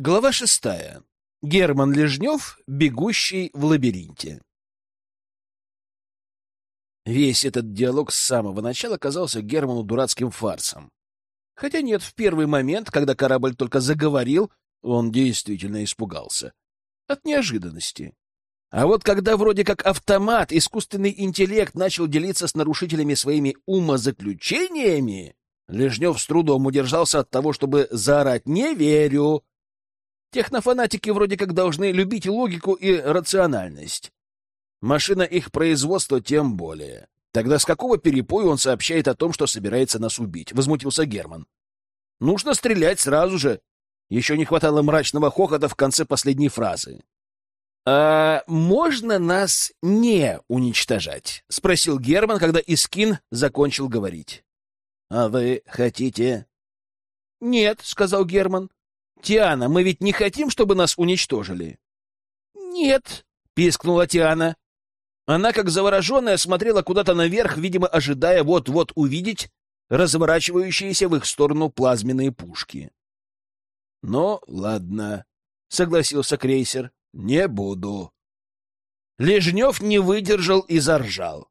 Глава шестая. Герман Лежнев, бегущий в лабиринте. Весь этот диалог с самого начала казался Герману дурацким фарсом. Хотя нет, в первый момент, когда корабль только заговорил, он действительно испугался. От неожиданности. А вот когда вроде как автомат, искусственный интеллект начал делиться с нарушителями своими умозаключениями, Лежнев с трудом удержался от того, чтобы заорать «Не верю!» Технофанатики вроде как должны любить логику и рациональность. Машина их производства тем более. Тогда с какого перепоя он сообщает о том, что собирается нас убить? Возмутился Герман. Нужно стрелять сразу же. Еще не хватало мрачного хохота в конце последней фразы. «А можно нас не уничтожать?» — спросил Герман, когда Искин закончил говорить. «А вы хотите?» «Нет», — сказал Герман. «Тиана, мы ведь не хотим, чтобы нас уничтожили?» «Нет», — пискнула Тиана. Она, как завороженная, смотрела куда-то наверх, видимо, ожидая вот-вот увидеть разворачивающиеся в их сторону плазменные пушки. «Ну, ладно», — согласился крейсер, — «не буду». Лежнев не выдержал и заржал.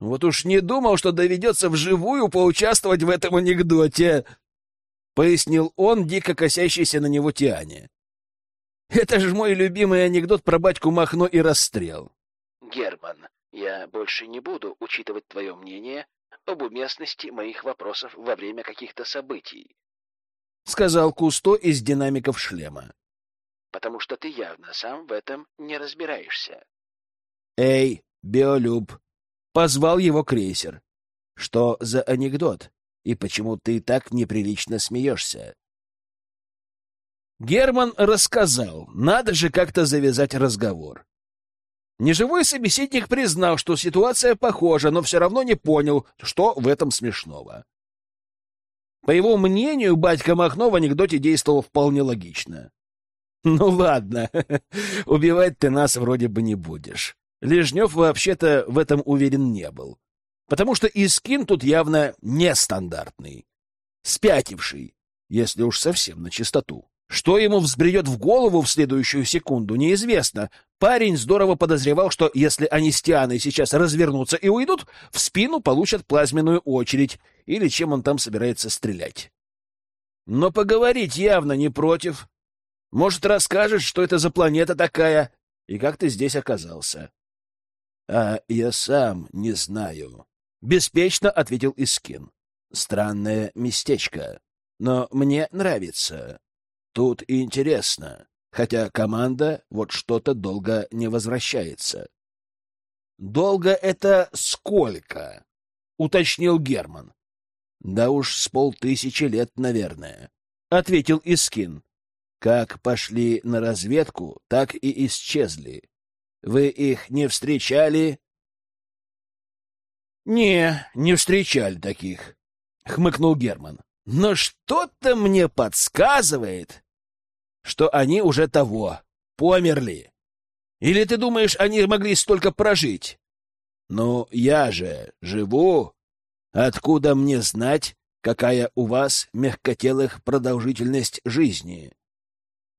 Вот уж не думал, что доведется вживую поучаствовать в этом анекдоте пояснил он, дико косящийся на него Тиане. Это же мой любимый анекдот про батьку Махно и расстрел. Герман, я больше не буду учитывать твое мнение об уместности моих вопросов во время каких-то событий, сказал Кусто из динамиков шлема. Потому что ты явно сам в этом не разбираешься. Эй, Биолюб, позвал его крейсер. Что за анекдот? И почему ты так неприлично смеешься? Герман рассказал. Надо же как-то завязать разговор. Неживой собеседник признал, что ситуация похожа, но все равно не понял, что в этом смешного. По его мнению, батька Махно в анекдоте действовал вполне логично. «Ну ладно, убивать ты нас вроде бы не будешь». Лежнев вообще-то в этом уверен не был потому что Искин тут явно нестандартный, спятивший, если уж совсем на чистоту. Что ему взбредет в голову в следующую секунду, неизвестно. Парень здорово подозревал, что если они с Тианой сейчас развернутся и уйдут, в спину получат плазменную очередь или чем он там собирается стрелять. Но поговорить явно не против. Может, расскажешь, что это за планета такая и как ты здесь оказался? — А я сам не знаю, — беспечно ответил Искин. «Странное местечко, но мне нравится. Тут интересно, хотя команда вот что-то долго не возвращается». «Долго это сколько?» — уточнил Герман. «Да уж с полтысячи лет, наверное», — ответил Искин. «Как пошли на разведку, так и исчезли. Вы их не встречали?» «Не, не встречали таких», — хмыкнул Герман. «Но что-то мне подсказывает, что они уже того, померли. Или ты думаешь, они могли столько прожить? Ну, я же живу. Откуда мне знать, какая у вас мягкотелых продолжительность жизни?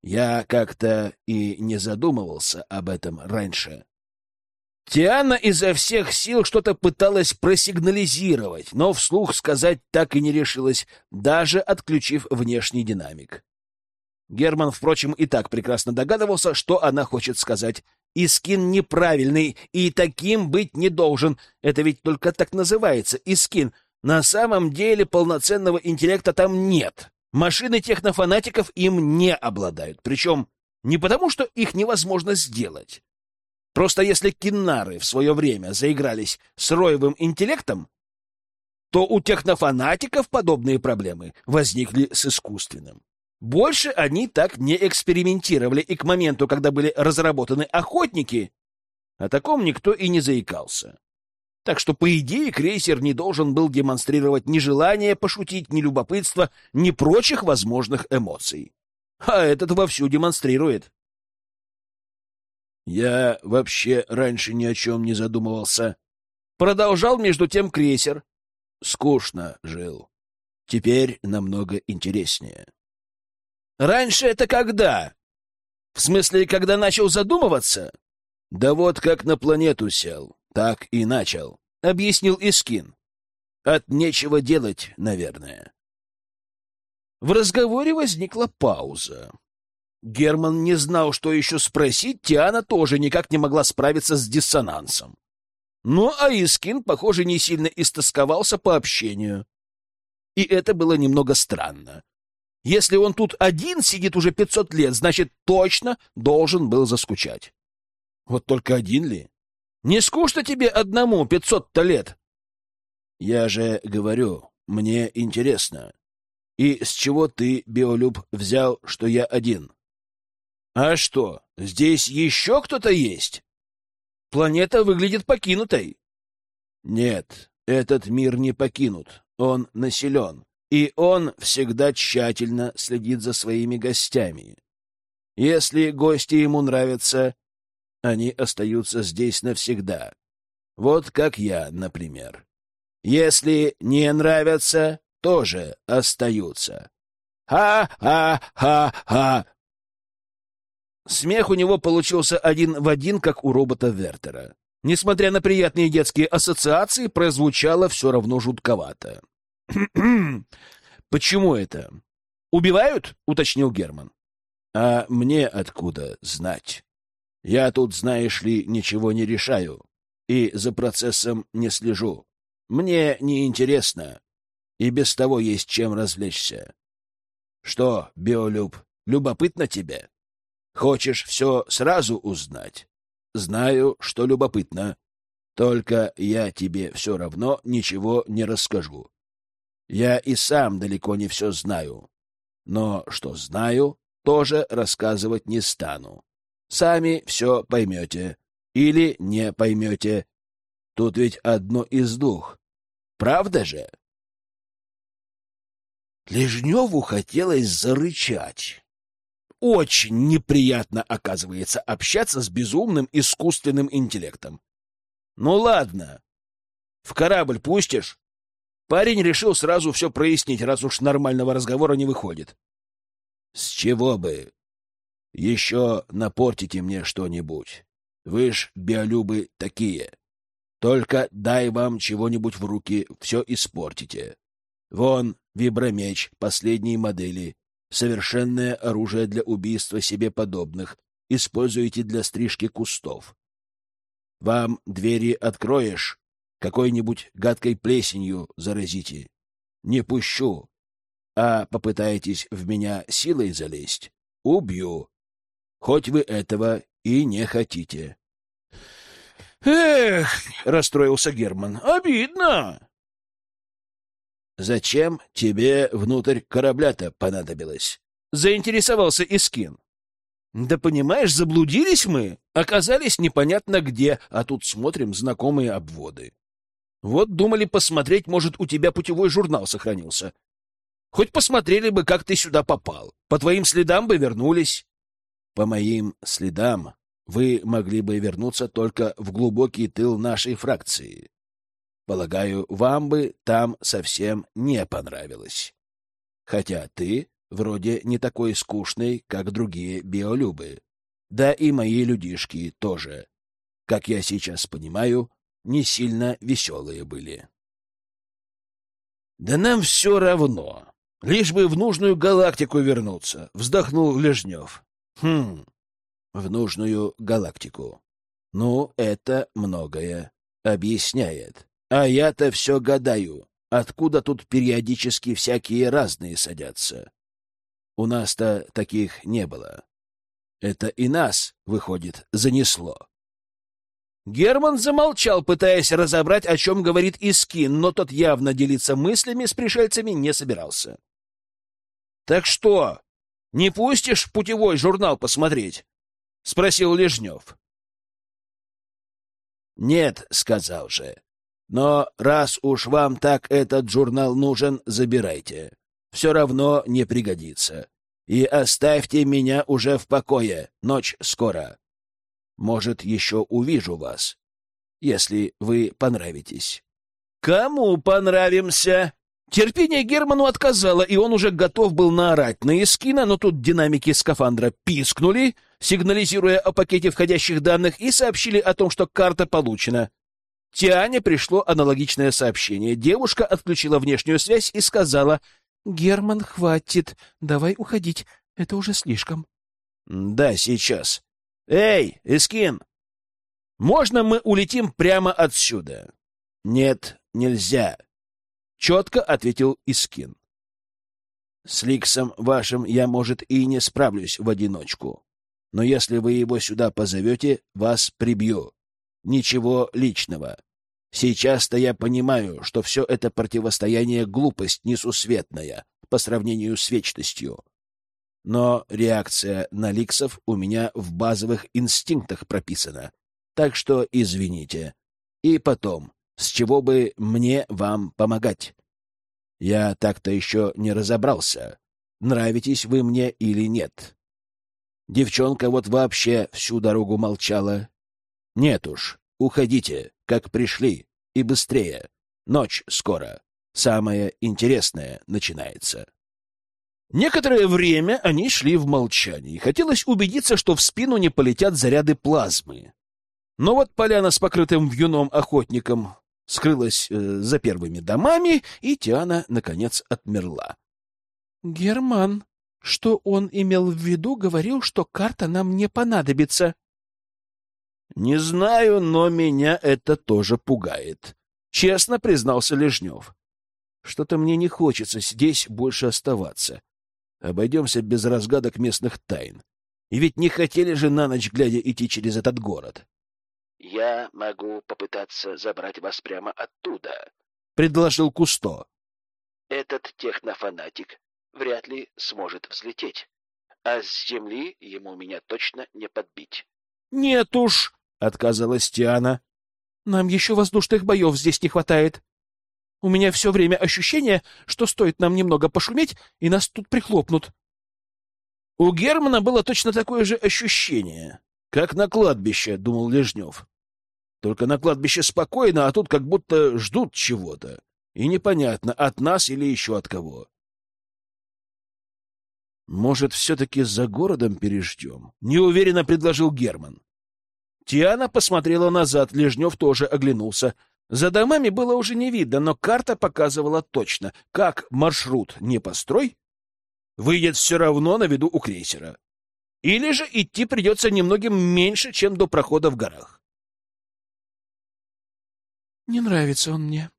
Я как-то и не задумывался об этом раньше». Тиана изо всех сил что-то пыталась просигнализировать, но вслух сказать так и не решилась, даже отключив внешний динамик. Герман, впрочем, и так прекрасно догадывался, что она хочет сказать. Искин неправильный и таким быть не должен. Это ведь только так называется, Искин. На самом деле полноценного интеллекта там нет. Машины технофанатиков им не обладают. Причем не потому, что их невозможно сделать, Просто если киннары в свое время заигрались с роевым интеллектом, то у технофанатиков подобные проблемы возникли с искусственным. Больше они так не экспериментировали, и к моменту, когда были разработаны охотники, о таком никто и не заикался. Так что, по идее, крейсер не должен был демонстрировать ни желания пошутить, ни любопытства, ни прочих возможных эмоций. А этот вовсю демонстрирует. Я вообще раньше ни о чем не задумывался. Продолжал между тем крейсер. Скучно жил. Теперь намного интереснее. Раньше это когда? В смысле, когда начал задумываться? Да вот как на планету сел, так и начал, — объяснил Искин. От нечего делать, наверное. В разговоре возникла пауза. Герман не знал, что еще спросить, Тиана тоже никак не могла справиться с диссонансом. Ну, а Искин, похоже, не сильно истосковался по общению. И это было немного странно. Если он тут один сидит уже пятьсот лет, значит, точно должен был заскучать. Вот только один ли? Не скучно тебе одному пятьсот-то лет? Я же говорю, мне интересно. И с чего ты, Биолюб, взял, что я один? А что, здесь еще кто-то есть? Планета выглядит покинутой. Нет, этот мир не покинут. Он населен. И он всегда тщательно следит за своими гостями. Если гости ему нравятся, они остаются здесь навсегда. Вот как я, например. Если не нравятся, тоже остаются. Ха-ха-ха-ха! Смех у него получился один в один, как у робота Вертера. Несмотря на приятные детские ассоциации, прозвучало все равно жутковато. «Почему это? Убивают?» — уточнил Герман. «А мне откуда знать? Я тут, знаешь ли, ничего не решаю и за процессом не слежу. Мне не интересно, и без того есть чем развлечься. Что, Биолюб, любопытно тебе? Хочешь все сразу узнать? Знаю, что любопытно. Только я тебе все равно ничего не расскажу. Я и сам далеко не все знаю. Но что знаю, тоже рассказывать не стану. Сами все поймете. Или не поймете. Тут ведь одно из двух. Правда же? Лежневу хотелось зарычать. Очень неприятно, оказывается, общаться с безумным искусственным интеллектом. Ну ладно. В корабль пустишь? Парень решил сразу все прояснить, раз уж нормального разговора не выходит. — С чего бы? Еще напортите мне что-нибудь. Вы ж, биолюбы, такие. Только дай вам чего-нибудь в руки, все испортите. Вон, вибромеч последней модели. Совершенное оружие для убийства себе подобных. Используете для стрижки кустов. Вам двери откроешь, какой-нибудь гадкой плесенью заразите. Не пущу. А попытаетесь в меня силой залезть — убью. Хоть вы этого и не хотите. — Эх, — расстроился Герман, — обидно. — Зачем тебе внутрь корабля-то понадобилось? — заинтересовался Искин. — Да понимаешь, заблудились мы, оказались непонятно где, а тут смотрим знакомые обводы. Вот думали посмотреть, может, у тебя путевой журнал сохранился. Хоть посмотрели бы, как ты сюда попал. По твоим следам бы вернулись. По моим следам вы могли бы вернуться только в глубокий тыл нашей фракции. Полагаю, вам бы там совсем не понравилось. Хотя ты вроде не такой скучный, как другие биолюбы. Да и мои людишки тоже. Как я сейчас понимаю, не сильно веселые были. «Да нам все равно, лишь бы в нужную галактику вернуться», — вздохнул Лежнев. «Хм, в нужную галактику. Ну, это многое объясняет. А я-то все гадаю, откуда тут периодически всякие разные садятся. У нас-то таких не было. Это и нас, выходит, занесло. Герман замолчал, пытаясь разобрать, о чем говорит Искин, но тот явно делиться мыслями с пришельцами не собирался. — Так что, не пустишь путевой журнал посмотреть? — спросил Лежнев. — Нет, — сказал же. Но раз уж вам так этот журнал нужен, забирайте. Все равно не пригодится. И оставьте меня уже в покое, ночь скоро. Может, еще увижу вас, если вы понравитесь. — Кому понравимся? Терпение Герману отказало, и он уже готов был наорать на Искина, но тут динамики скафандра пискнули, сигнализируя о пакете входящих данных, и сообщили о том, что карта получена. Тиане пришло аналогичное сообщение. Девушка отключила внешнюю связь и сказала, «Герман, хватит, давай уходить, это уже слишком». «Да, сейчас. Эй, Искин, можно мы улетим прямо отсюда?» «Нет, нельзя», четко ответил Искин. С Ликсом вашим я, может, и не справлюсь в одиночку. Но если вы его сюда позовете, вас прибью. Ничего личного. Сейчас-то я понимаю, что все это противостояние — глупость несусветная по сравнению с вечностью. Но реакция на Ликсов у меня в базовых инстинктах прописана. Так что извините. И потом, с чего бы мне вам помогать? Я так-то еще не разобрался, нравитесь вы мне или нет. Девчонка вот вообще всю дорогу молчала. Нет уж, уходите, как пришли, и быстрее. Ночь скоро. Самое интересное начинается. Некоторое время они шли в молчании. Хотелось убедиться, что в спину не полетят заряды плазмы. Но вот поляна с покрытым вьюном охотником скрылась э, за первыми домами, и Тиана, наконец, отмерла. — Герман, что он имел в виду, говорил, что карта нам не понадобится. — Не знаю, но меня это тоже пугает, — честно признался Лежнев. — Что-то мне не хочется здесь больше оставаться. Обойдемся без разгадок местных тайн. И ведь не хотели же на ночь глядя идти через этот город. Я могу попытаться забрать вас прямо оттуда, — предложил Кусто. Этот технофанатик вряд ли сможет взлететь, а с земли ему меня точно не подбить. — Нет уж, — отказалась Тиана. — Нам еще воздушных боев здесь не хватает. У меня все время ощущение, что стоит нам немного пошуметь, и нас тут прихлопнут. У Германа было точно такое же ощущение. Как на кладбище, — думал Лежнев. Только на кладбище спокойно, а тут как будто ждут чего-то. И непонятно, от нас или еще от кого. Может, все-таки за городом переждем? Неуверенно предложил Герман. Тиана посмотрела назад, Лежнев тоже оглянулся. За домами было уже не видно, но карта показывала точно, как маршрут не построй, выйдет все равно на виду у крейсера. Или же идти придется немногим меньше, чем до прохода в горах. «Не нравится он мне.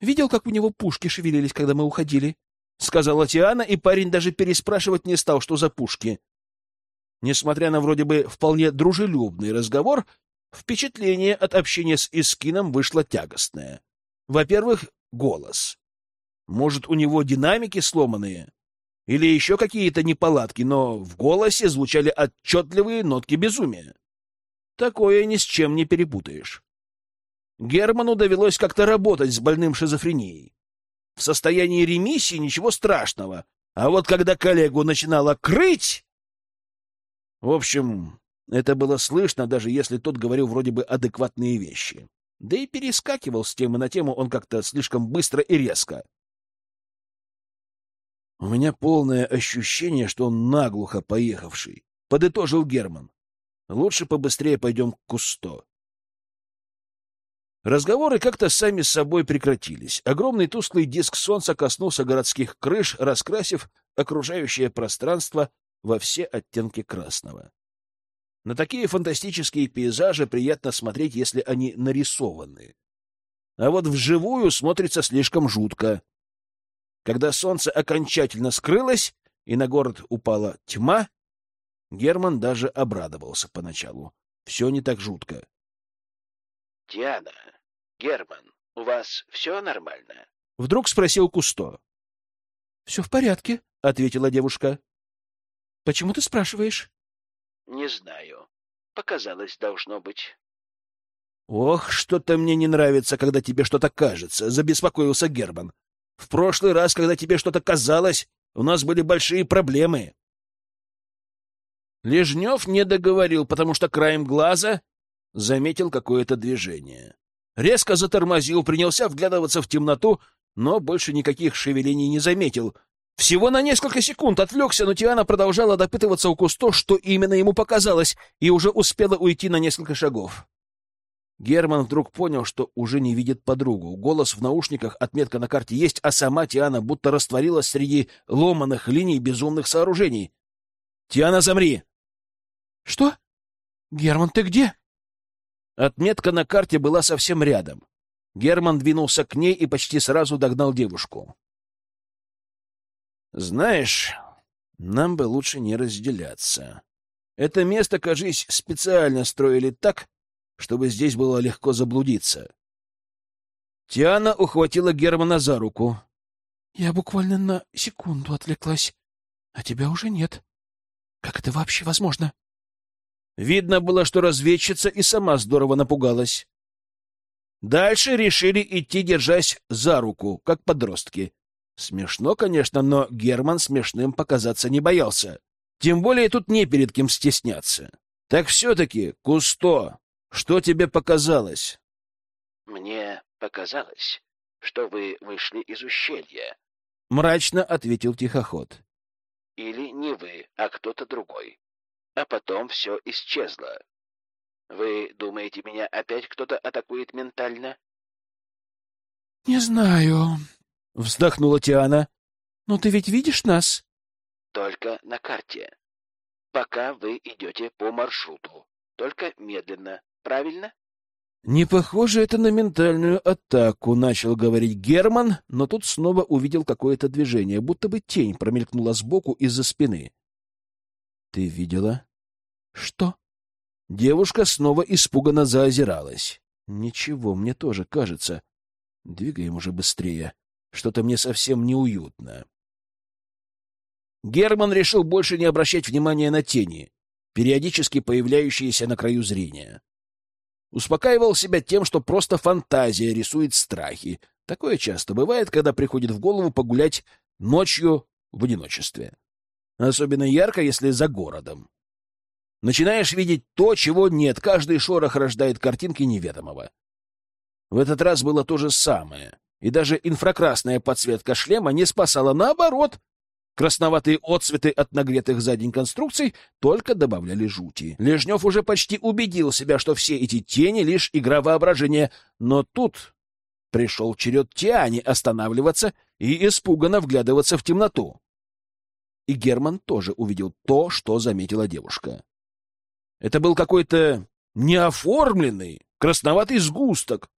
Видел, как у него пушки шевелились, когда мы уходили?» — сказала Тиана, и парень даже переспрашивать не стал, что за пушки. Несмотря на вроде бы вполне дружелюбный разговор, впечатление от общения с Искином вышло тягостное. Во-первых, голос. Может, у него динамики сломанные? Или еще какие-то неполадки, но в голосе звучали отчетливые нотки безумия. Такое ни с чем не перепутаешь. Герману довелось как-то работать с больным шизофренией. В состоянии ремиссии ничего страшного, а вот когда коллегу начинало крыть... В общем, это было слышно, даже если тот говорил вроде бы адекватные вещи. Да и перескакивал с темы на тему он как-то слишком быстро и резко. — У меня полное ощущение, что он наглухо поехавший, — подытожил Герман. — Лучше побыстрее пойдем к Кусто. Разговоры как-то сами собой прекратились. Огромный тусклый диск солнца коснулся городских крыш, раскрасив окружающее пространство во все оттенки красного. На такие фантастические пейзажи приятно смотреть, если они нарисованы. А вот вживую смотрится слишком жутко. Когда солнце окончательно скрылось и на город упала тьма, Герман даже обрадовался поначалу. Все не так жутко. — Диана, Герман, у вас все нормально? — вдруг спросил Кусто. — Все в порядке, — ответила девушка. — Почему ты спрашиваешь? — Не знаю. Показалось, должно быть. — Ох, что-то мне не нравится, когда тебе что-то кажется, — забеспокоился Герман. — В прошлый раз, когда тебе что-то казалось, у нас были большие проблемы. Лежнев не договорил, потому что краем глаза заметил какое-то движение. Резко затормозил, принялся вглядываться в темноту, но больше никаких шевелений не заметил. Всего на несколько секунд отвлекся, но Тиана продолжала допытываться у Кусто, что именно ему показалось, и уже успела уйти на несколько шагов. Герман вдруг понял, что уже не видит подругу. Голос в наушниках, отметка на карте есть, а сама Тиана будто растворилась среди ломаных линий безумных сооружений. «Тиана, замри!» «Что? Герман, ты где?» Отметка на карте была совсем рядом. Герман двинулся к ней и почти сразу догнал девушку. Знаешь, нам бы лучше не разделяться. Это место, кажись, специально строили так, чтобы здесь было легко заблудиться. Тиана ухватила Германа за руку. — Я буквально на секунду отвлеклась, а тебя уже нет. Как это вообще возможно? Видно было, что разведчица и сама здорово напугалась. Дальше решили идти, держась за руку, как подростки. Смешно, конечно, но Герман смешным показаться не боялся. Тем более тут не перед кем стесняться. Так все-таки, Кусто, что тебе показалось? Мне показалось, что вы вышли из ущелья. Мрачно ответил тихоход. Или не вы, а кто-то другой. А потом все исчезло. Вы думаете, меня опять кто-то атакует ментально? Не знаю, Вздохнула Тиана. «Но ты ведь видишь нас?» «Только на карте. Пока вы идете по маршруту. Только медленно. Правильно?» «Не похоже это на ментальную атаку», — начал говорить Герман, но тут снова увидел какое-то движение, будто бы тень промелькнула сбоку из-за спины. «Ты видела?» «Что?» Девушка снова испуганно заозиралась. «Ничего, мне тоже кажется. Двигаем уже быстрее». Что-то мне совсем неуютно. Герман решил больше не обращать внимания на тени, периодически появляющиеся на краю зрения. Успокаивал себя тем, что просто фантазия рисует страхи. Такое часто бывает, когда приходит в голову погулять ночью в одиночестве. Особенно ярко, если за городом. Начинаешь видеть то, чего нет. Каждый шорох рождает картинки неведомого. В этот раз было то же самое и даже инфракрасная подсветка шлема не спасала. Наоборот, красноватые отцветы от нагретых за день конструкций только добавляли жути. Лежнев уже почти убедил себя, что все эти тени — лишь игра воображения, но тут пришел черед Тиане останавливаться и испуганно вглядываться в темноту. И Герман тоже увидел то, что заметила девушка. Это был какой-то неоформленный красноватый сгусток,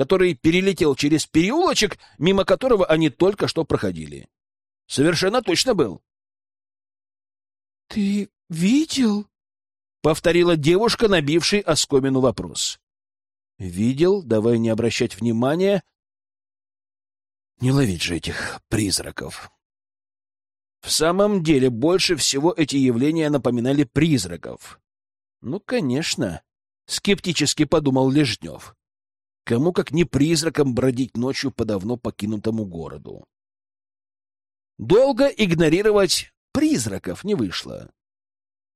который перелетел через переулочек, мимо которого они только что проходили. Совершенно точно был. — Ты видел? — повторила девушка, набивший оскомину вопрос. — Видел, давай не обращать внимания. Не ловить же этих призраков. В самом деле, больше всего эти явления напоминали призраков. Ну, конечно, скептически подумал Лежнев. Кому как не призраком бродить ночью по давно покинутому городу. Долго игнорировать призраков не вышло.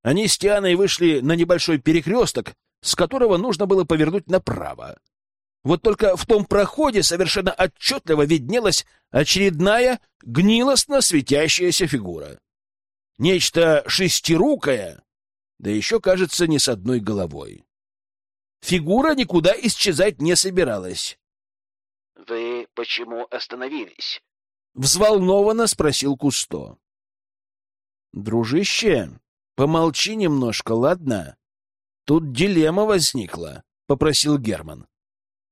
Они с Тианой вышли на небольшой перекресток, с которого нужно было повернуть направо. Вот только в том проходе совершенно отчетливо виднелась очередная гнилостно светящаяся фигура. Нечто шестирукое, да еще, кажется, не с одной головой. Фигура никуда исчезать не собиралась. — Вы почему остановились? — взволнованно спросил Кусто. — Дружище, помолчи немножко, ладно? Тут дилемма возникла, — попросил Герман.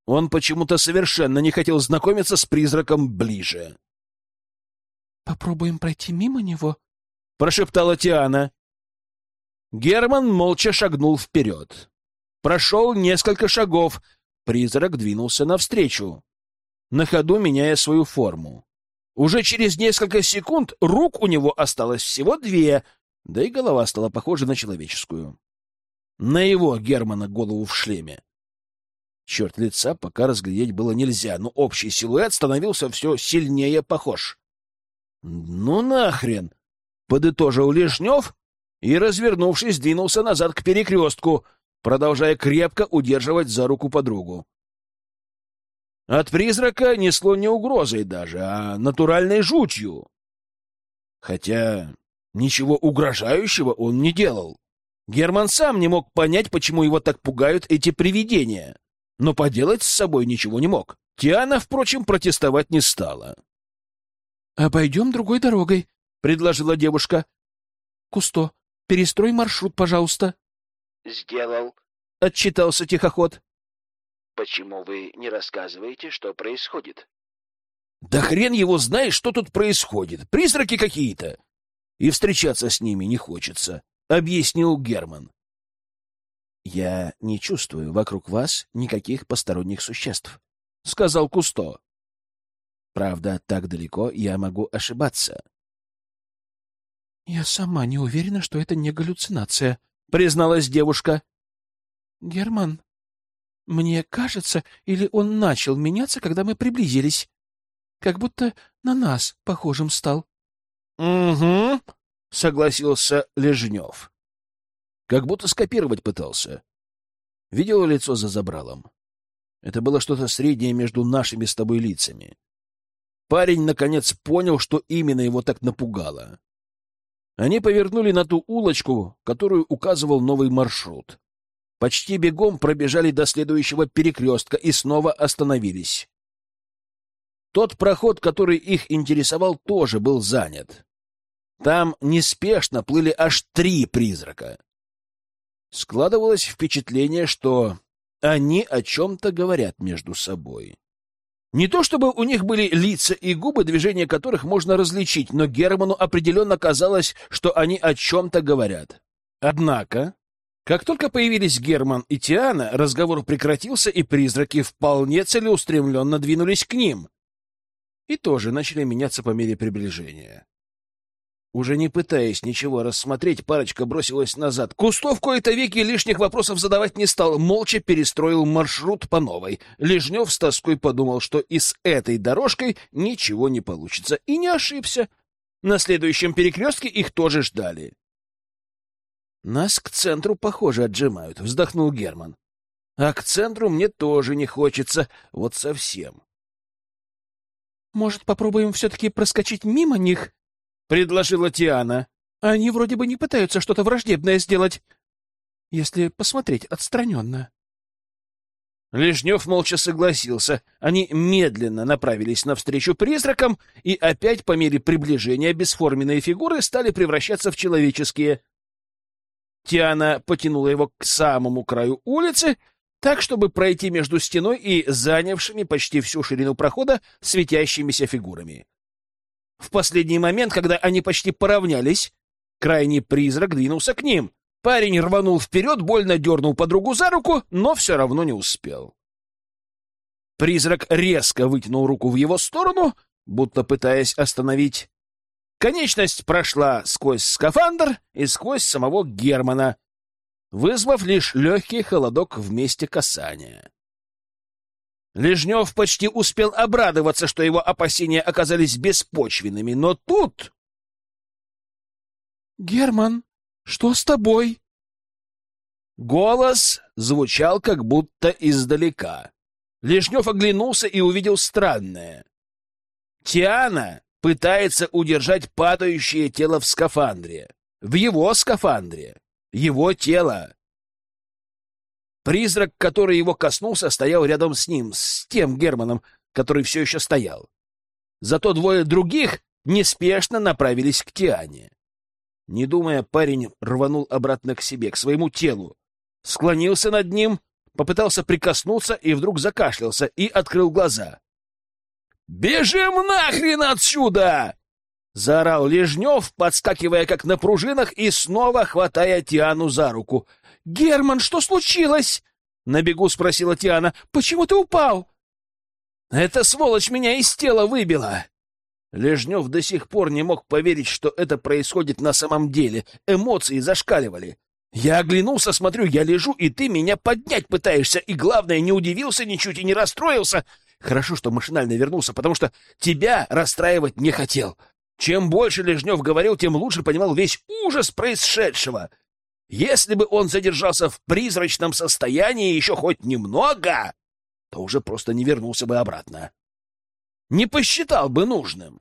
Он почему-то совершенно не хотел знакомиться с призраком ближе. — Попробуем пройти мимо него? — прошептала Тиана. Герман молча шагнул вперед. Прошел несколько шагов. Призрак двинулся навстречу, на ходу меняя свою форму. Уже через несколько секунд рук у него осталось всего две, да и голова стала похожа на человеческую. На его, Германа, голову в шлеме. Черт, лица пока разглядеть было нельзя, но общий силуэт становился все сильнее похож. — Ну нахрен! — подытожил Лежнев и, развернувшись, двинулся назад к перекрестку — продолжая крепко удерживать за руку подругу. От призрака несло не угрозой даже, а натуральной жутью. Хотя ничего угрожающего он не делал. Герман сам не мог понять, почему его так пугают эти привидения, но поделать с собой ничего не мог. Тиана, впрочем, протестовать не стала. «Обойдем другой дорогой», — предложила девушка. «Кусто, перестрой маршрут, пожалуйста». «Сделал», — отчитался тихоход. «Почему вы не рассказываете, что происходит?» «Да хрен его знает, что тут происходит. Призраки какие-то. И встречаться с ними не хочется», — объяснил Герман. «Я не чувствую вокруг вас никаких посторонних существ», — сказал Кусто. «Правда, так далеко я могу ошибаться». «Я сама не уверена, что это не галлюцинация», — призналась девушка. «Герман, мне кажется, или он начал меняться, когда мы приблизились. Как будто на нас похожим стал». «Угу», — согласился Лежнев. Как будто скопировать пытался. Видела лицо за забралом? Это было что-то среднее между нашими с тобой лицами. Парень, наконец, понял, что именно его так напугало. Они повернули на ту улочку, которую указывал новый маршрут. Почти бегом пробежали до следующего перекрестка и снова остановились. Тот проход, который их интересовал, тоже был занят. Там неспешно плыли аж три призрака. Складывалось впечатление, что они о чем-то говорят между собой. Не то чтобы у них были лица и губы, движения которых можно различить, но Герману определенно казалось, что они о чем-то говорят. Однако, как только появились Герман и Тиана, разговор прекратился, и призраки вполне целеустремленно двинулись к ним. И тоже начали меняться по мере приближения. Уже не пытаясь ничего рассмотреть, парочка бросилась назад. Кустов кои-то веки лишних вопросов задавать не стал, молча перестроил маршрут по новой. Лежнев с тоской подумал, что и с этой дорожкой ничего не получится, и не ошибся. На следующем перекрестке их тоже ждали. «Нас к центру, похоже, отжимают», — вздохнул Герман. «А к центру мне тоже не хочется, вот совсем». «Может, попробуем все-таки проскочить мимо них?» Предложила Тиана. Они вроде бы не пытаются что-то враждебное сделать, если посмотреть отстраненно. Лежнев молча согласился. Они медленно направились навстречу призракам, и опять по мере приближения бесформенные фигуры стали превращаться в человеческие. Тиана потянула его к самому краю улицы, так, чтобы пройти между стеной и занявшими почти всю ширину прохода светящимися фигурами. В последний момент, когда они почти поравнялись, крайний призрак двинулся к ним. Парень рванул вперед, больно дернул подругу за руку, но все равно не успел. Призрак резко вытянул руку в его сторону, будто пытаясь остановить. Конечность прошла сквозь скафандр и сквозь самого Германа, вызвав лишь легкий холодок в месте касания. Лежнев почти успел обрадоваться, что его опасения оказались беспочвенными, но тут... «Герман, что с тобой?» Голос звучал как будто издалека. Лежнев оглянулся и увидел странное. Тиана пытается удержать падающее тело в скафандре. В его скафандре. Его тело. Призрак, который его коснулся, стоял рядом с ним, с тем Германом, который все еще стоял. Зато двое других неспешно направились к Тиане. Не думая, парень рванул обратно к себе, к своему телу, склонился над ним, попытался прикоснуться и вдруг закашлялся и открыл глаза. «Бежим нахрен отсюда!» — заорал Лежнев, подскакивая как на пружинах и снова хватая Тиану за руку — «Герман, что случилось?» — на бегу спросила Тиана. «Почему ты упал?» «Эта сволочь меня из тела выбила!» Лежнев до сих пор не мог поверить, что это происходит на самом деле. Эмоции зашкаливали. Я оглянулся, смотрю, я лежу, и ты меня поднять пытаешься, и, главное, не удивился ничуть и не расстроился. Хорошо, что машинально вернулся, потому что тебя расстраивать не хотел. Чем больше Лежнев говорил, тем лучше понимал весь ужас происшедшего. Если бы он задержался в призрачном состоянии еще хоть немного, то уже просто не вернулся бы обратно. Не посчитал бы нужным.